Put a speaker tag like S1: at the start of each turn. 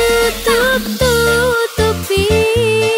S1: tu tu tu tu pi